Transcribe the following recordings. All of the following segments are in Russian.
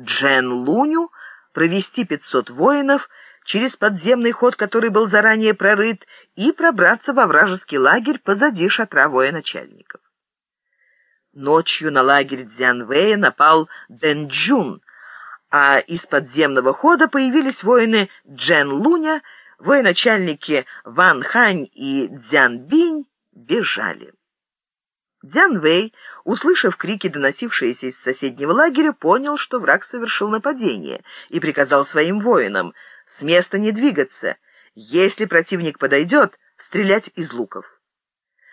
Джен Луню провести 500 воинов через подземный ход, который был заранее прорыт, и пробраться во вражеский лагерь позади шатра военачальников. Ночью на лагерь Дзянвэя напал Дэнджун, а из подземного хода появились воины Джен Луня, военачальники Ван Хань и Дзян Бинь бежали. Дзян Вэй, услышав крики, доносившиеся из соседнего лагеря, понял, что враг совершил нападение, и приказал своим воинам с места не двигаться. Если противник подойдет, стрелять из луков.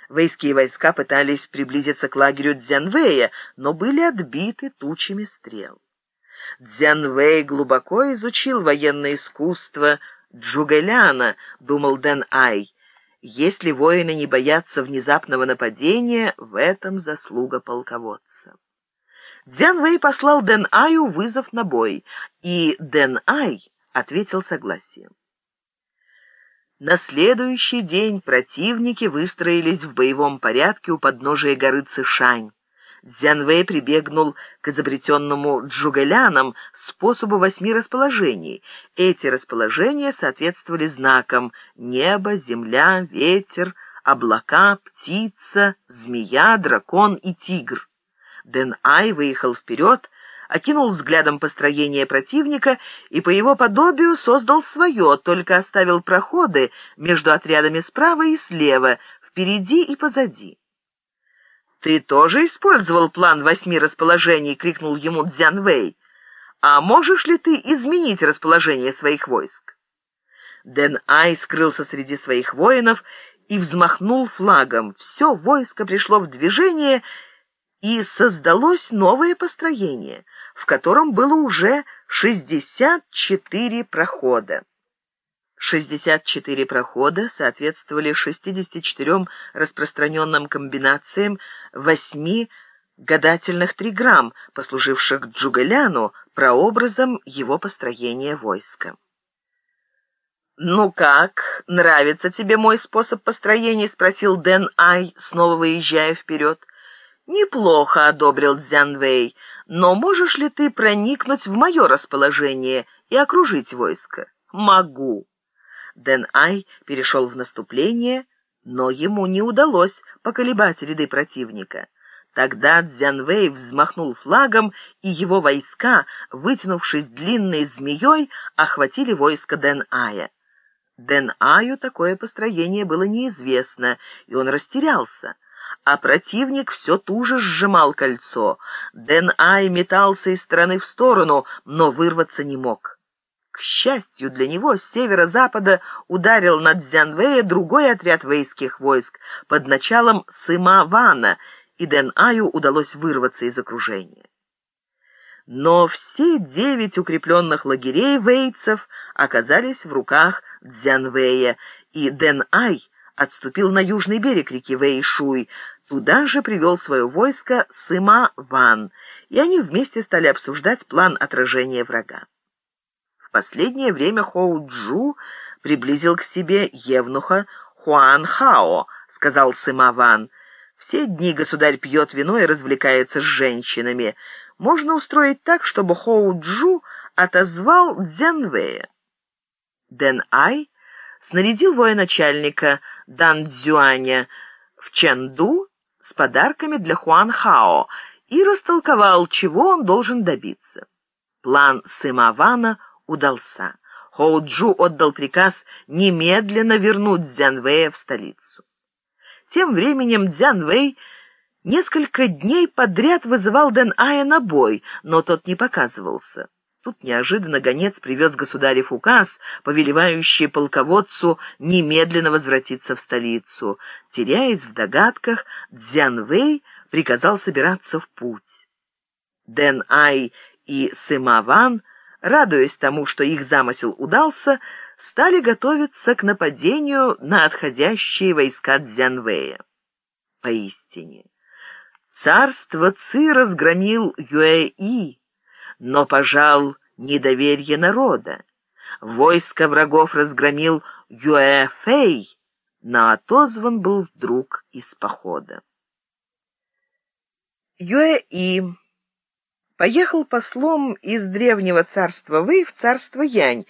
Вейские войска пытались приблизиться к лагерю Дзянвэя, но были отбиты тучами стрел. Дзянвэй глубоко изучил военное искусство Джугэляна, думал Дэн Ай. Если воины не боятся внезапного нападения, в этом заслуга полководца. Дзян Вэй послал Дэн Аю вызов на бой, и Дэн Ай ответил согласием. На следующий день противники выстроились в боевом порядке у подножия горы Цишань. Дзянвэй прибегнул к изобретенному Джугэляном способу восьми расположений. Эти расположения соответствовали знакам небо, земля, ветер, облака, птица, змея, дракон и тигр. Дэн Ай выехал вперед, окинул взглядом построение противника и по его подобию создал свое, только оставил проходы между отрядами справа и слева, впереди и позади. «Ты тоже использовал план восьми расположений?» — крикнул ему Дзян Вэй. «А можешь ли ты изменить расположение своих войск?» Дэн Ай скрылся среди своих воинов и взмахнул флагом. Все войско пришло в движение, и создалось новое построение, в котором было уже шестьдесят четыре прохода. 64 прохода соответствовали 64 распространенным комбинациям восьми гадательных триграмм, послуживших Джугаляну прообразом его построения войска. «Ну как, нравится тебе мой способ построения?» — спросил Дэн Ай, снова выезжая вперед. «Неплохо», — одобрил Дзян Вэй, — «но можешь ли ты проникнуть в мое расположение и окружить войско?» «Могу». Дэн Ай перешел в наступление, но ему не удалось поколебать ряды противника. Тогда Дзянвэй взмахнул флагом, и его войска, вытянувшись длинной змеей, охватили войско Дэн Ая. Дэн Аю такое построение было неизвестно, и он растерялся. А противник все туже сжимал кольцо. Дэн Ай метался из стороны в сторону, но вырваться не мог. К счастью для него, с северо-запада ударил на Дзянвэя другой отряд вейских войск под началом Сыма Вана, и Дэн Аю удалось вырваться из окружения. Но все девять укрепленных лагерей вейцев оказались в руках Дзянвэя, и Дэн Ай отступил на южный берег реки Вэйшуй, туда же привел свое войско Сыма Ван, и они вместе стали обсуждать план отражения врага. В последнее время Хоу-Джу приблизил к себе евнуха Хуан Хао, сказал Сымаван. Все дни государь пьет вино и развлекается с женщинами. Можно устроить так, чтобы Хоу-Джу отозвал Дзянвэя. Дэн Ай снарядил военачальника Дан Цзюаня в Чэнду с подарками для Хуан Хао и растолковал, чего он должен добиться. План Сымавана удался. Хоуджу отдал приказ немедленно вернуть Дзянвэя в столицу. Тем временем Дзянвэй несколько дней подряд вызывал Дэн Ая на бой, но тот не показывался. Тут неожиданно гонец привез государев указ, повелевающий полководцу немедленно возвратиться в столицу. Теряясь в догадках, Дзянвэй приказал собираться в путь. Дэн Ай и Сымаван — радуясь тому, что их замысел удался, стали готовиться к нападению на отходящие войска Дзянвэя. Поистине, царство Ци разгромил Юэ-И, но пожал недоверие народа. Войско врагов разгромил Юэ-Фэй, но отозван был вдруг из похода. Юэ-И поехал послом из древнего царства Вэй в царство Янь,